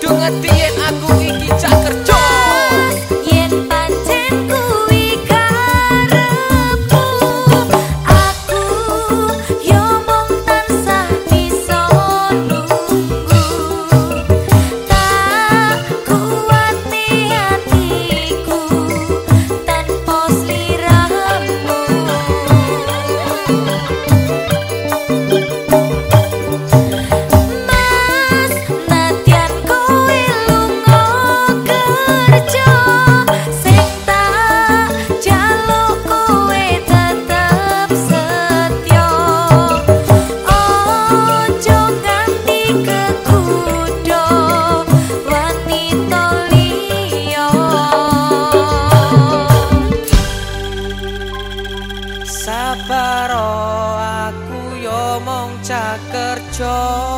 Dungat diet all